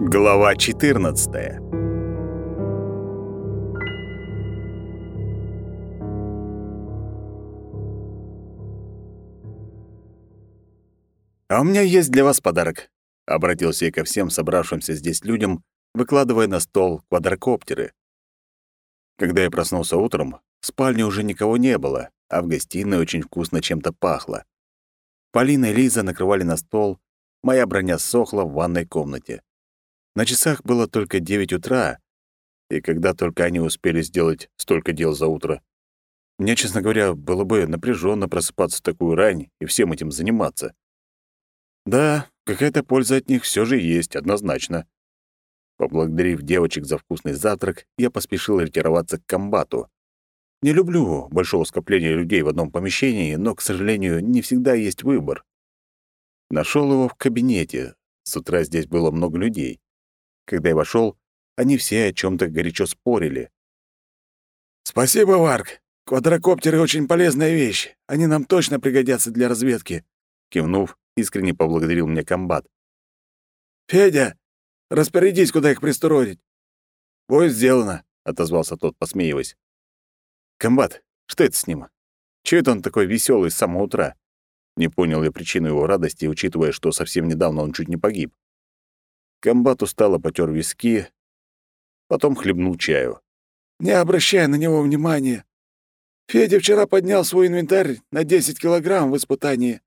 Глава 14. А у меня есть для вас подарок, обратился я ко всем собравшимся здесь людям, выкладывая на стол квадрокоптеры. Когда я проснулся утром, в спальне уже никого не было, а в гостиной очень вкусно чем-то пахло. Полина и Лиза накрывали на стол, моя броня сохла в ванной комнате. На часах было только девять утра, и когда только они успели сделать столько дел за утро. Мне, честно говоря, было бы напряженно просыпаться в такую рань и всем этим заниматься. Да, какая-то польза от них все же есть, однозначно. Поблагодарив девочек за вкусный завтрак, я поспешил ретироваться к комбату. Не люблю большого скопления людей в одном помещении, но, к сожалению, не всегда есть выбор. Нашел его в кабинете. С утра здесь было много людей. Когда я вошел, они все о чем то горячо спорили. «Спасибо, Варк. Квадрокоптеры — очень полезная вещь. Они нам точно пригодятся для разведки», — кивнув, искренне поблагодарил мне комбат. «Федя, распорядись, куда их пристроить». «Будет сделано», — отозвался тот, посмеиваясь. «Комбат, что это с ним? Чего это он такой веселый с самого утра?» Не понял я причину его радости, учитывая, что совсем недавно он чуть не погиб. Комбат устало потер виски, потом хлебнул чаю. «Не обращай на него внимания. Федя вчера поднял свой инвентарь на 10 килограмм в испытании.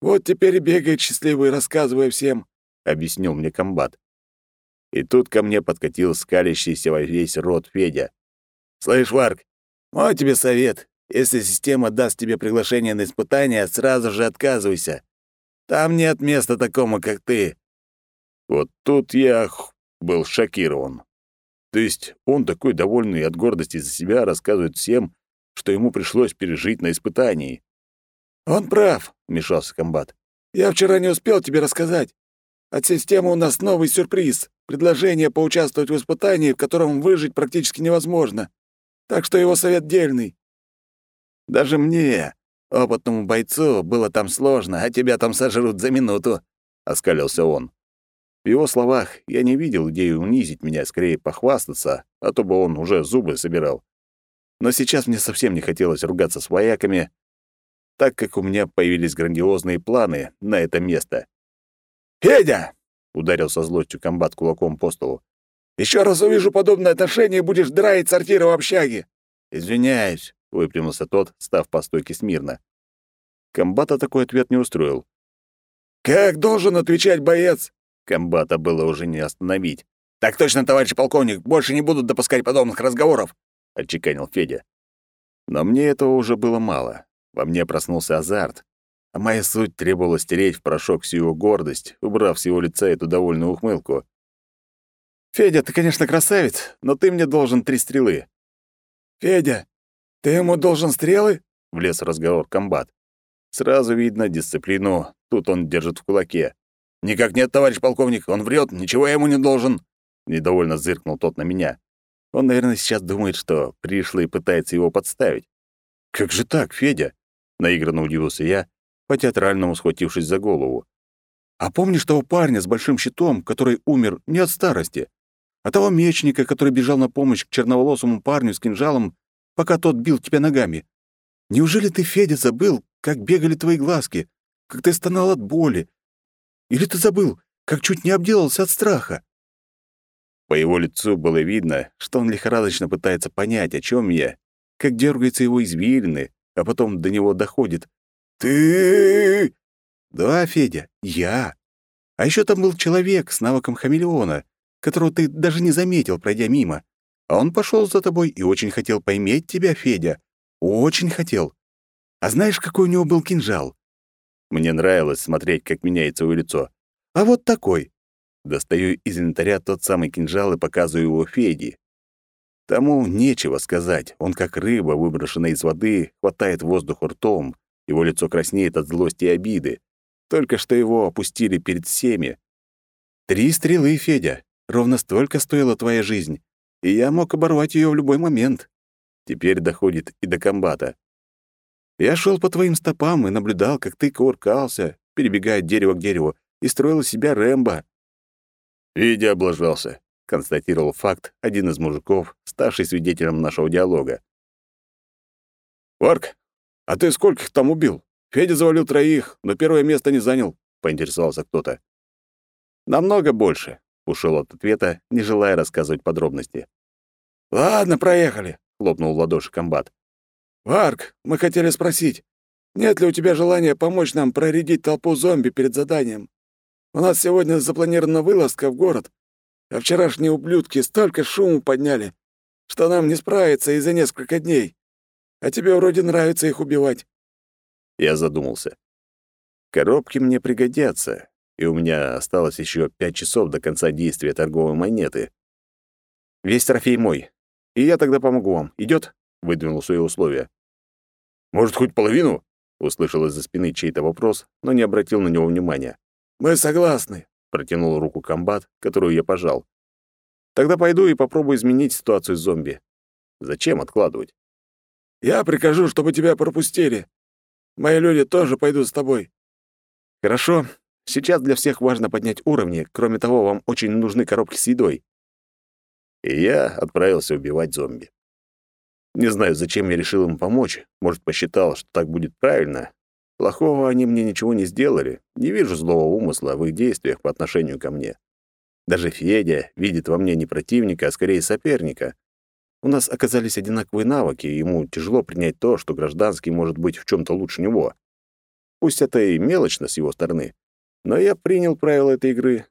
Вот теперь бегает счастливый, рассказывая всем», — объяснил мне комбат. И тут ко мне подкатил скалящийся во весь рот Федя. «Слышь, Варк, мой тебе совет. Если система даст тебе приглашение на испытание, сразу же отказывайся. Там нет места такому, как ты. Вот тут я был шокирован. То есть он такой довольный от гордости за себя рассказывает всем, что ему пришлось пережить на испытании. «Он прав», — вмешался комбат. «Я вчера не успел тебе рассказать. От системы у нас новый сюрприз. Предложение поучаствовать в испытании, в котором выжить практически невозможно. Так что его совет дельный». «Даже мне, опытному бойцу, было там сложно, а тебя там сожрут за минуту», — оскалился он. В его словах я не видел идеи унизить меня, скорее похвастаться, а то бы он уже зубы собирал. Но сейчас мне совсем не хотелось ругаться с вояками, так как у меня появились грандиозные планы на это место. «Федя!» — ударил со злостью комбат кулаком по столу. «Еще раз увижу подобное отношение, будешь драить сортиры в общаге!» «Извиняюсь», — выпрямился тот, став по стойке смирно. Комбата такой ответ не устроил. «Как должен отвечать боец?» Комбата было уже не остановить. «Так точно, товарищ полковник, больше не будут допускать подобных разговоров», — отчеканил Федя. Но мне этого уже было мало. Во мне проснулся азарт, а моя суть требовала стереть в порошок всю его гордость, убрав с его лица эту довольную ухмылку. «Федя, ты, конечно, красавец, но ты мне должен три стрелы». «Федя, ты ему должен стрелы?» — влез в разговор комбат. Сразу видно дисциплину, тут он держит в кулаке. «Никак нет, товарищ полковник, он врет, ничего я ему не должен!» Недовольно зыркнул тот на меня. Он, наверное, сейчас думает, что пришлый пытается его подставить. «Как же так, Федя?» — наигранно удивился я, по-театральному схватившись за голову. «А помнишь того парня с большим щитом, который умер не от старости, а того мечника, который бежал на помощь к черноволосому парню с кинжалом, пока тот бил тебя ногами? Неужели ты, Федя, забыл, как бегали твои глазки, как ты стонал от боли, или ты забыл, как чуть не обделался от страха?» По его лицу было видно, что он лихорадочно пытается понять, о чем я, как дергаются его извилины, а потом до него доходит. «Ты...» «Да, Федя, я. А еще там был человек с навыком хамелеона, которого ты даже не заметил, пройдя мимо. А он пошел за тобой и очень хотел поймать тебя, Федя. Очень хотел. А знаешь, какой у него был кинжал? Мне нравилось смотреть, как меняется его лицо. А вот такой. Достаю из инвентаря тот самый кинжал и показываю его Феде. Тому нечего сказать. Он как рыба, выброшенная из воды, хватает воздух ртом. Его лицо краснеет от злости и обиды. Только что его опустили перед всеми. Три стрелы, Федя. Ровно столько стоила твоя жизнь. И я мог оборвать ее в любой момент. Теперь доходит и до комбата. Я шел по твоим стопам и наблюдал, как ты кувыркался, перебегая от дерева к дереву, и строил из себя Рэмбо. «Видя облажался», — констатировал факт один из мужиков, ставший свидетелем нашего диалога. «Варк, а ты скольких там убил? Федя завалил троих, но первое место не занял», — поинтересовался кто-то. «Намного больше», — ушел от ответа, не желая рассказывать подробности. «Ладно, проехали», — хлопнул в ладоши комбат. «Варк, мы хотели спросить, нет ли у тебя желания помочь нам проредить толпу зомби перед заданием? У нас сегодня запланирована вылазка в город, а вчерашние ублюдки столько шуму подняли, что нам не справиться и за несколько дней. А тебе вроде нравится их убивать». Я задумался. Коробки мне пригодятся, и у меня осталось еще пять часов до конца действия торговой монеты. Весь трофей мой. И я тогда помогу вам. Идет? Выдвинул свои условия. Может, хоть половину? Услышал из-за спины чей-то вопрос, но не обратил на него внимания. Мы согласны. Протянул руку комбат, которую я пожал. Тогда пойду и попробую изменить ситуацию с зомби. Зачем откладывать? Я прикажу, чтобы тебя пропустили. Мои люди тоже пойдут с тобой. Хорошо. Сейчас для всех важно поднять уровни. Кроме того, вам очень нужны коробки с едой. И я отправился убивать зомби. Не знаю, зачем я решил им помочь. Может, посчитал, что так будет правильно. Плохого они мне ничего не сделали. Не вижу злого умысла в их действиях по отношению ко мне. Даже Федя видит во мне не противника, а скорее соперника. У нас оказались одинаковые навыки, и ему тяжело принять то, что гражданский может быть в чем то лучше него. Пусть это и мелочно с его стороны, но я принял правила этой игры.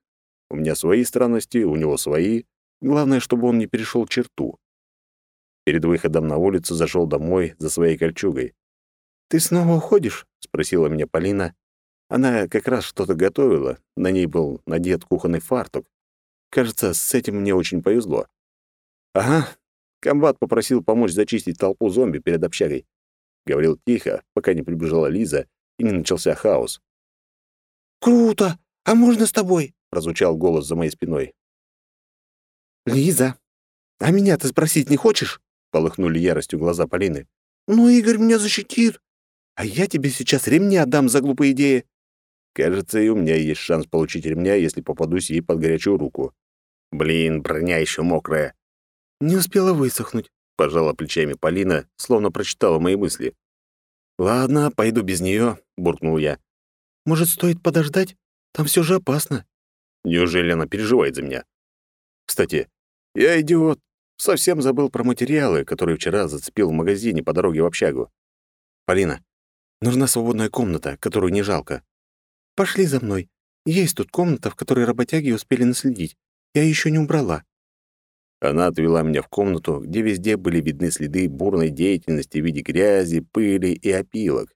У меня свои странности, у него свои. Главное, чтобы он не перешел черту. Перед выходом на улицу зашел домой за своей кольчугой. «Ты снова уходишь?» — спросила меня Полина. Она как раз что-то готовила, на ней был надет кухонный фартук. Кажется, с этим мне очень повезло. «Ага, комбат попросил помочь зачистить толпу зомби перед общагой». Говорил тихо, пока не прибежала Лиза и не начался хаос. «Круто! А можно с тобой?» — прозвучал голос за моей спиной. «Лиза, а меня ты спросить не хочешь?» — полыхнули яростью глаза Полины. «Ну, Игорь меня защитит. А я тебе сейчас ремни отдам за глупые идеи». Кажется, и у меня есть шанс получить ремня, если попадусь ей под горячую руку. Блин, броня еще мокрая. «Не успела высохнуть», — пожала плечами Полина, словно прочитала мои мысли. «Ладно, пойду без нее, буркнул я. «Может, стоит подождать? Там все же опасно». Неужели она переживает за меня? Кстати, я идиот, совсем забыл про материалы, которые вчера зацепил в магазине по дороге в общагу. Полина, нужна свободная комната, которую не жалко. Пошли за мной. Есть тут комната, в которой работяги успели наследить. Я еще не убрала. Она отвела меня в комнату, где везде были видны следы бурной деятельности в виде грязи, пыли и опилок.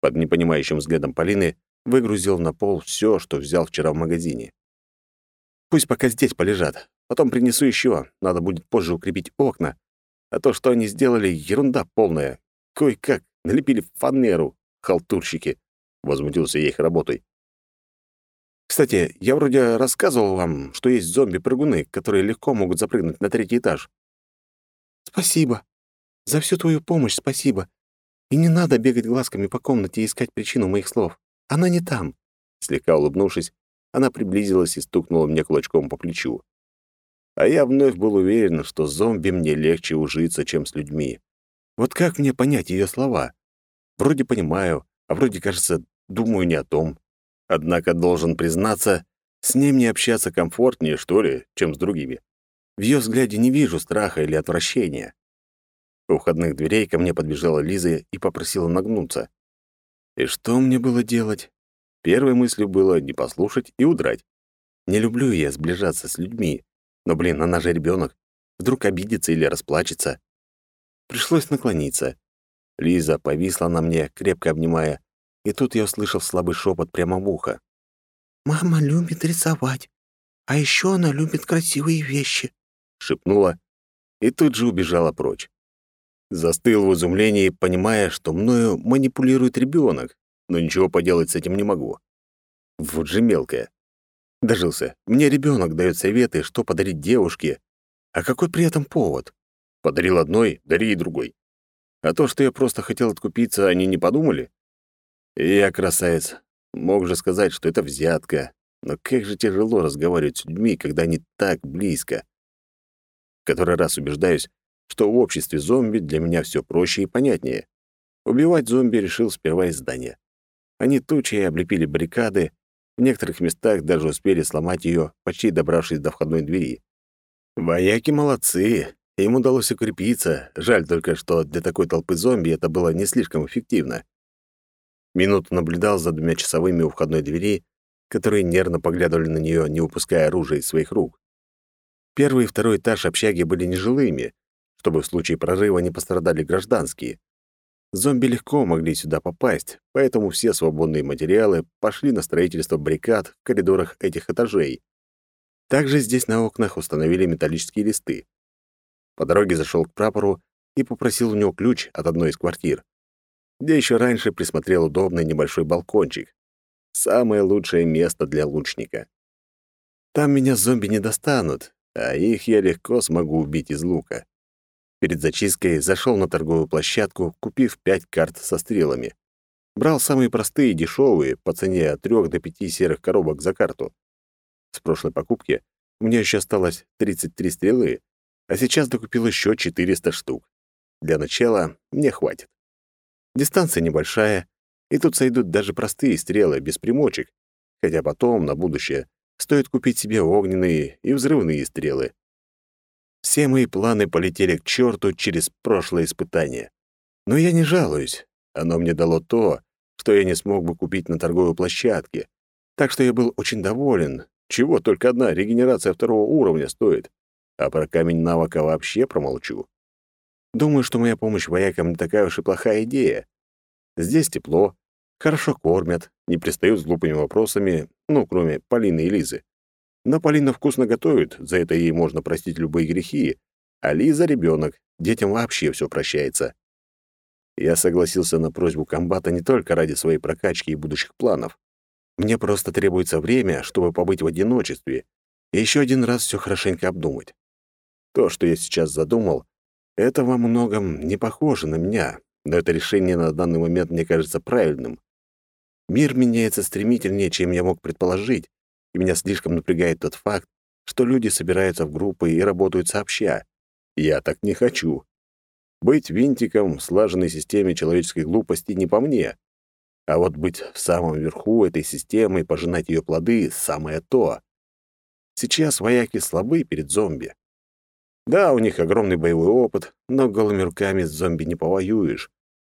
Под непонимающим взглядом Полины выгрузил на пол все, что взял вчера в магазине. Пусть пока здесь полежат. Потом принесу еще. Надо будет позже укрепить окна. А то, что они сделали, ерунда полная. Кое-как налепили фанеру, халтурщики. Возмутился я их работой. Кстати, я вроде рассказывал вам, что есть зомби-прыгуны, которые легко могут запрыгнуть на третий этаж. Спасибо. За всю твою помощь спасибо. И не надо бегать глазками по комнате и искать причину моих слов. Она не там. Слегка улыбнувшись, она приблизилась и стукнула мне кулачком по плечу. А я вновь был уверен, что зомби мне легче ужиться, чем с людьми. Вот как мне понять ее слова? Вроде понимаю, а вроде, кажется, думаю не о том. Однако должен признаться, с ней мне общаться комфортнее, что ли, чем с другими. В ее взгляде не вижу страха или отвращения. У входных дверей ко мне подбежала Лиза и попросила нагнуться. И что мне было делать? Первой мыслью было не послушать и удрать. Не люблю я сближаться с людьми. Но, блин, она же ребенок. Вдруг обидится или расплачется. Пришлось наклониться. Лиза повисла на мне, крепко обнимая, и тут я услышал слабый шепот прямо в ухо. «Мама любит рисовать, а еще она любит красивые вещи», — шепнула и тут же убежала прочь. Застыл в изумлении, понимая, что мною манипулирует ребенок, но ничего поделать с этим не могу. Вот же мелкая. Дожился. Мне ребенок дает советы, что подарить девушке. А какой при этом повод? Подарил одной, дари и другой. А то, что я просто хотел откупиться, они не подумали? Я красавец. Мог же сказать, что это взятка. Но как же тяжело разговаривать с людьми, когда они так близко. Который раз убеждаюсь, что в обществе зомби для меня все проще и понятнее. Убивать зомби решил сперва из здания. Они тучей облепили баррикады, в некоторых местах даже успели сломать ее, почти добравшись до входной двери. Вояки молодцы, им удалось укрепиться, жаль только, что для такой толпы зомби это было не слишком эффективно. Минуту наблюдал за двумя часовыми у входной двери, которые нервно поглядывали на нее, не упуская оружия из своих рук. Первый и второй этаж общаги были нежилыми, чтобы в случае прорыва не пострадали гражданские. Зомби легко могли сюда попасть, поэтому все свободные материалы пошли на строительство баррикад в коридорах этих этажей. Также здесь на окнах установили металлические листы. По дороге зашел к прапору и попросил у него ключ от одной из квартир, где еще раньше присмотрел удобный небольшой балкончик. Самое лучшее место для лучника. Там меня зомби не достанут, а их я легко смогу убить из лука. Перед зачисткой зашел на торговую площадку, купив пять карт со стрелами. Брал самые простые и дешевые, по цене от трех до пяти серых коробок за карту. С прошлой покупки у меня еще осталось 33 стрелы, а сейчас докупил еще 400 штук. Для начала мне хватит. Дистанция небольшая, и тут сойдут даже простые стрелы, без примочек, хотя потом, на будущее, стоит купить себе огненные и взрывные стрелы. Все мои планы полетели к черту через прошлое испытание. Но я не жалуюсь. Оно мне дало то, что я не смог бы купить на торговой площадке. Так что я был очень доволен. Чего только одна регенерация второго уровня стоит. А про камень навыка вообще промолчу. Думаю, что моя помощь воякам не такая уж и плохая идея. Здесь тепло, хорошо кормят, не пристают с глупыми вопросами, ну, кроме Полины и Лизы. Но Полина вкусно готовит, за это ей можно простить любые грехи, а Лиза — ребенок, детям вообще все прощается. Я согласился на просьбу комбата не только ради своей прокачки и будущих планов. Мне просто требуется время, чтобы побыть в одиночестве и еще один раз все хорошенько обдумать. То, что я сейчас задумал, это во многом не похоже на меня, но это решение на данный момент мне кажется правильным. Мир меняется стремительнее, чем я мог предположить, и меня слишком напрягает тот факт, что люди собираются в группы и работают сообща. Я так не хочу. Быть винтиком в слаженной системе человеческой глупости не по мне. А вот быть в самом верху этой системы и пожинать ее плоды — самое то. Сейчас вояки слабы перед зомби. Да, у них огромный боевой опыт, но голыми руками с зомби не повоюешь.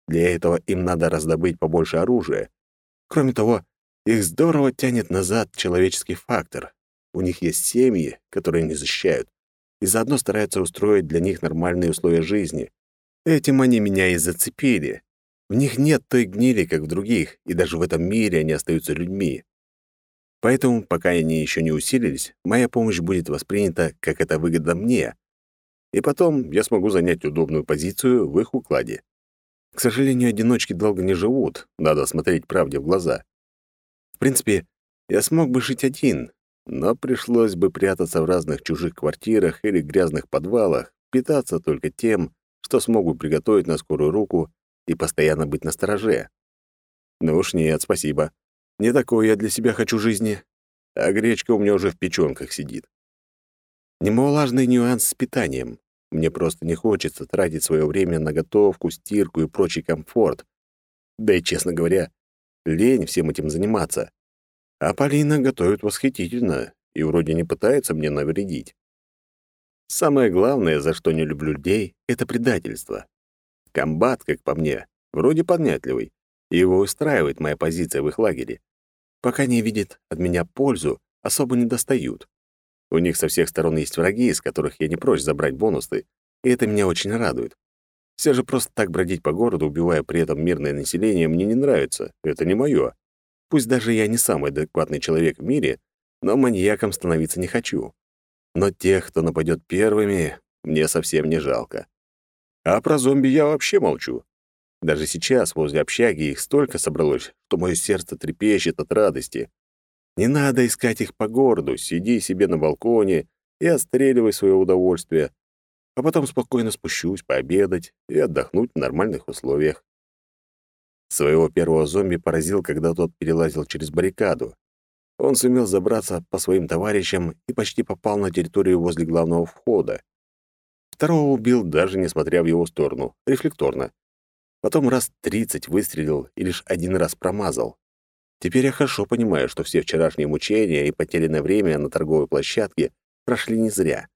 Для этого им надо раздобыть побольше оружия. Кроме того, их здорово тянет назад человеческий фактор. У них есть семьи, которые не защищают, и заодно стараются устроить для них нормальные условия жизни. Этим они меня и зацепили. В них нет той гнили, как в других, и даже в этом мире они остаются людьми. Поэтому, пока они еще не усилились, моя помощь будет воспринята, как это выгодно мне. И потом я смогу занять удобную позицию в их укладе. К сожалению, одиночки долго не живут, надо смотреть правде в глаза. Принципе, я смог бы жить один, но пришлось бы прятаться в разных чужих квартирах или грязных подвалах, питаться только тем, что смогу приготовить на скорую руку и постоянно быть на стороже. Ну уж нет, спасибо. Не такое я для себя хочу жизни. А гречка у меня уже в печёнках сидит. Немаловажный нюанс с питанием. Мне просто не хочется тратить свое время на готовку, стирку и прочий комфорт. Да и, честно говоря, Лень всем этим заниматься. А Полина готовит восхитительно и вроде не пытается мне навредить. Самое главное, за что не люблю людей, — это предательство. Комбат, как по мне, вроде поднятливый, и его устраивает моя позиция в их лагере. Пока не видят от меня пользу, особо не достают. У них со всех сторон есть враги, из которых я не прочь забрать бонусы, и это меня очень радует. Все же просто так бродить по городу, убивая при этом мирное население, мне не нравится. Это не мое. Пусть даже я не самый адекватный человек в мире, но маньяком становиться не хочу. Но тех, кто нападет первыми, мне совсем не жалко. А про зомби я вообще молчу. Даже сейчас возле общаги их столько собралось, что мое сердце трепещет от радости. Не надо искать их по городу, сиди себе на балконе и отстреливай свое удовольствие а потом спокойно спущусь пообедать и отдохнуть в нормальных условиях. Своего первого зомби поразил, когда тот перелазил через баррикаду. он сумел забраться по своим товарищам и почти попал на территорию возле главного входа. Второго убил, даже несмотря в его сторону, рефлекторно. Потом раз тридцать выстрелил и лишь один раз промазал. Теперь я хорошо понимаю, что все вчерашние мучения и потерянное время на торговой площадке прошли не зря.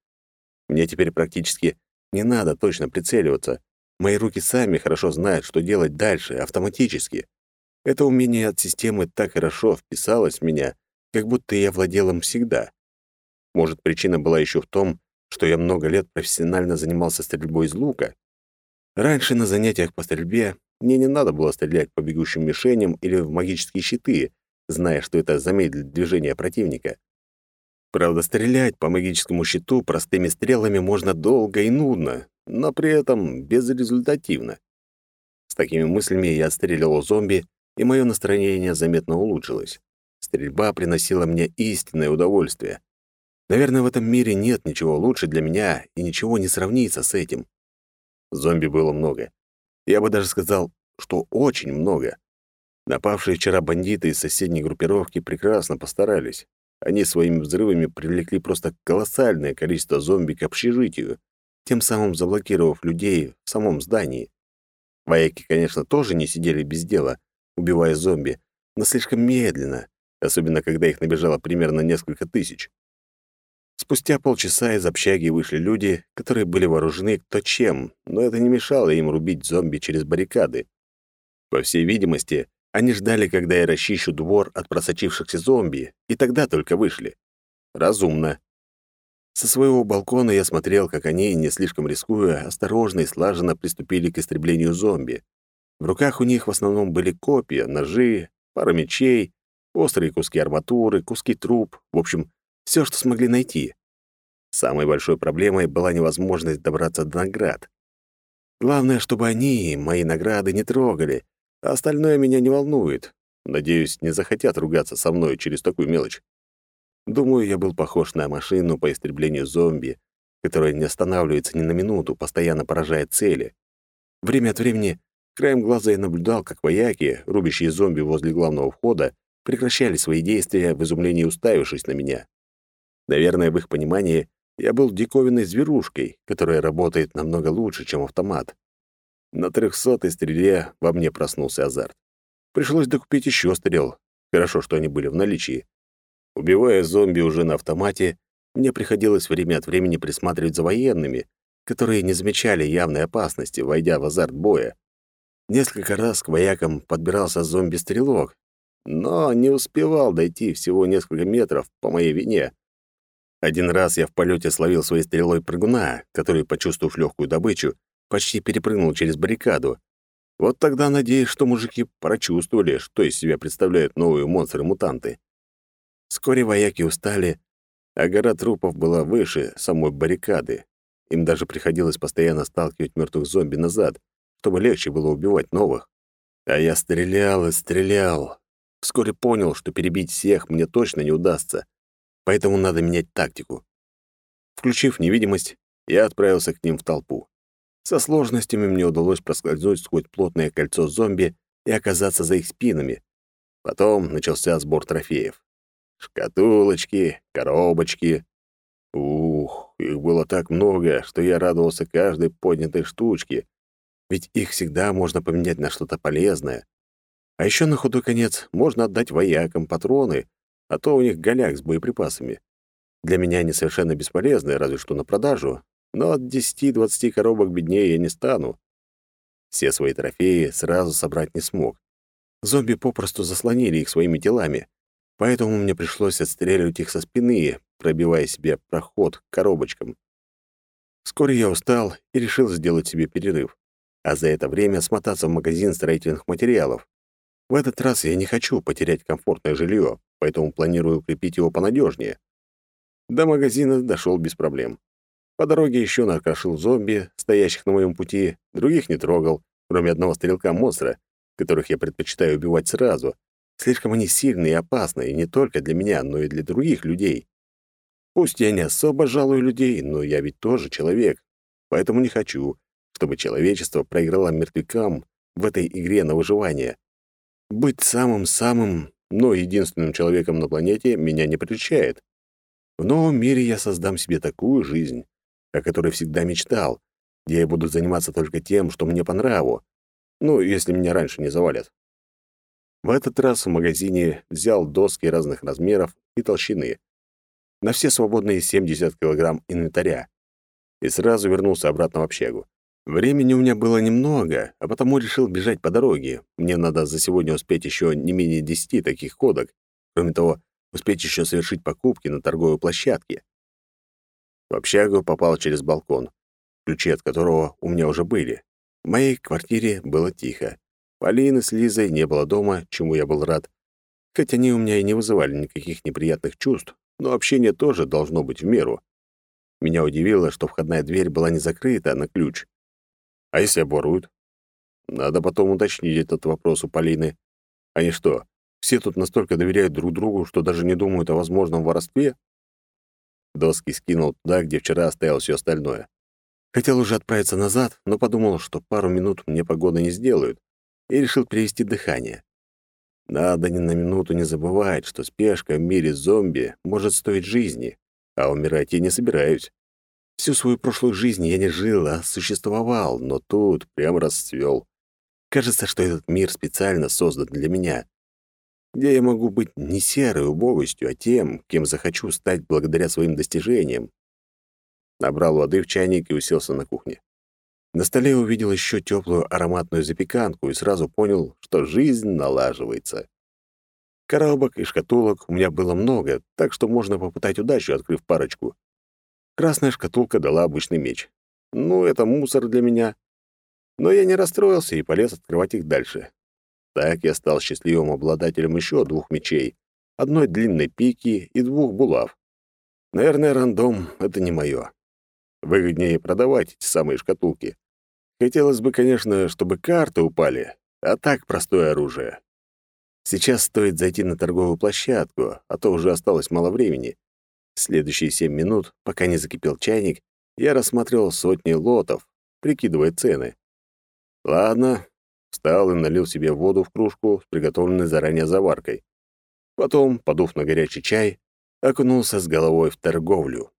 Мне теперь практически не надо точно прицеливаться. Мои руки сами хорошо знают, что делать дальше, автоматически. Это умение от системы так хорошо вписалось в меня, как будто я владел им всегда. Может, причина была еще в том, что я много лет профессионально занимался стрельбой из лука. Раньше на занятиях по стрельбе мне не надо было стрелять по бегущим мишеням или в магические щиты, зная, что это замедлит движение противника. Правда, стрелять по магическому щиту простыми стрелами можно долго и нудно, но при этом безрезультативно. С такими мыслями я отстреливал зомби, и мое настроение заметно улучшилось. Стрельба приносила мне истинное удовольствие. Наверное, в этом мире нет ничего лучше для меня, и ничего не сравнится с этим. Зомби было много. Я бы даже сказал, что очень много. Напавшие вчера бандиты из соседней группировки прекрасно постарались. Они своими взрывами привлекли просто колоссальное количество зомби к общежитию, тем самым заблокировав людей в самом здании. Вояки, конечно, тоже не сидели без дела, убивая зомби, но слишком медленно, особенно когда их набежало примерно несколько тысяч. Спустя полчаса из общаги вышли люди, которые были вооружены кто чем, но это не мешало им рубить зомби через баррикады. По всей видимости, они ждали, когда я расчищу двор от просочившихся зомби, и тогда только вышли. Разумно. Со своего балкона я смотрел, как они, не слишком рискуя, осторожно и слаженно приступили к истреблению зомби. В руках у них в основном были копья, ножи, пара мечей, острые куски арматуры, куски труб, в общем, все, что смогли найти. Самой большой проблемой была невозможность добраться до наград. Главное, чтобы они мои награды не трогали, остальное меня не волнует. Надеюсь, не захотят ругаться со мной через такую мелочь. Думаю, я был похож на машину по истреблению зомби, которая не останавливается ни на минуту, постоянно поражает цели. Время от времени краем глаза я наблюдал, как вояки, рубящие зомби возле главного входа, прекращали свои действия в изумлении уставившись на меня. Наверное, в их понимании я был диковинной зверушкой, которая работает намного лучше, чем автомат. На трехсотой стреле во мне проснулся азарт. Пришлось докупить еще стрел. Хорошо, что они были в наличии. Убивая зомби уже на автомате, мне приходилось время от времени присматривать за военными, которые не замечали явной опасности, войдя в азарт боя. Несколько раз к воякам подбирался зомби-стрелок, но не успевал дойти всего несколько метров по моей вине. Один раз я в полете словил своей стрелой прыгуна, который, почувствовав легкую добычу, почти перепрыгнул через баррикаду. Вот тогда надеюсь, что мужики прочувствовали, что из себя представляют новые монстры-мутанты. Вскоре вояки устали, а гора трупов была выше самой баррикады. Им даже приходилось постоянно сталкивать мертвых зомби назад, чтобы легче было убивать новых. А я стрелял и стрелял. Вскоре понял, что перебить всех мне точно не удастся, поэтому надо менять тактику. Включив невидимость, я отправился к ним в толпу. Со сложностями мне удалось проскользнуть сквозь плотное кольцо зомби и оказаться за их спинами. Потом начался сбор трофеев. Шкатулочки, коробочки. Ух, их было так много, что я радовался каждой поднятой штучке, ведь их всегда можно поменять на что-то полезное. А еще на худой конец можно отдать воякам патроны, а то у них голяк с боеприпасами. Для меня они совершенно бесполезны, разве что на продажу, но от 10-20 коробок беднее я не стану. Все свои трофеи сразу собрать не смог. Зомби попросту заслонили их своими телами, поэтому мне пришлось отстреливать их со спины, пробивая себе проход к коробочкам. Вскоре я устал и решил сделать себе перерыв, а за это время смотаться в магазин строительных материалов. В этот раз я не хочу потерять комфортное жилье, поэтому планирую укрепить его понадежнее. До магазина дошел без проблем. По дороге еще накрошил зомби, стоящих на моем пути, других не трогал, кроме одного стрелка-монстра, которых я предпочитаю убивать сразу. Слишком они сильные и опасные не только для меня, но и для других людей. Пусть я не особо жалую людей, но я ведь тоже человек, поэтому не хочу, чтобы человечество проиграло мертвякам в этой игре на выживание. Быть самым-самым но единственным человеком на планете меня не прельщает. В новом мире я создам себе такую жизнь, о которой всегда мечтал, где я буду заниматься только тем, что мне по нраву, ну, если меня раньше не завалят. В этот раз в магазине взял доски разных размеров и толщины. На все свободные 70 килограмм инвентаря. И сразу вернулся обратно в общагу. Времени у меня было немного, а потому решил бежать по дороге. Мне надо за сегодня успеть еще не менее 10 таких ходок. Кроме того, успеть еще совершить покупки на торговой площадке. В общагу попал через балкон, ключи от которого у меня уже были. В моей квартире было тихо. Полины с Лизой не было дома, чему я был рад. Хоть они у меня и не вызывали никаких неприятных чувств, но общение тоже должно быть в меру. Меня удивило, что входная дверь была не закрыта на ключ. А если оборуют? Надо потом уточнить этот вопрос у Полины. Они что, все тут настолько доверяют друг другу, что даже не думают о возможном воровстве? Доски скинул туда, где вчера оставил все остальное. Хотел уже отправиться назад, но подумал, что пару минут мне погоды не сделают, и решил перевести дыхание. Надо ни на минуту не забывать, что спешка в мире зомби может стоить жизни, а умирать я не собираюсь. Всю свою прошлую жизнь я не жил, а существовал, но тут прям расцвел. Кажется, что этот мир специально создан для меня, где я могу быть не серой убогостью, а тем, кем захочу стать благодаря своим достижениям. Набрал воды в чайник и уселся на кухне. На столе увидел еще теплую ароматную запеканку и сразу понял, что жизнь налаживается. Коробок и шкатулок у меня было много, так что можно попытать удачу, открыв парочку. Красная шкатулка дала обычный меч. Ну, это мусор для меня. Но я не расстроился и полез открывать их дальше. Так я стал счастливым обладателем еще двух мечей, одной длинной пики и двух булав. Наверное, рандом — это не мое. Выгоднее продавать эти самые шкатулки. Хотелось бы, конечно, чтобы карты упали, а так простое оружие. Сейчас стоит зайти на торговую площадку, а то уже осталось мало времени. Следующие семь минут, пока не закипел чайник, я рассматривал сотни лотов, прикидывая цены. Ладно, встал и налил себе воду в кружку с приготовленной заранее заваркой. Потом, подув на горячий чай, окунулся с головой в торговлю.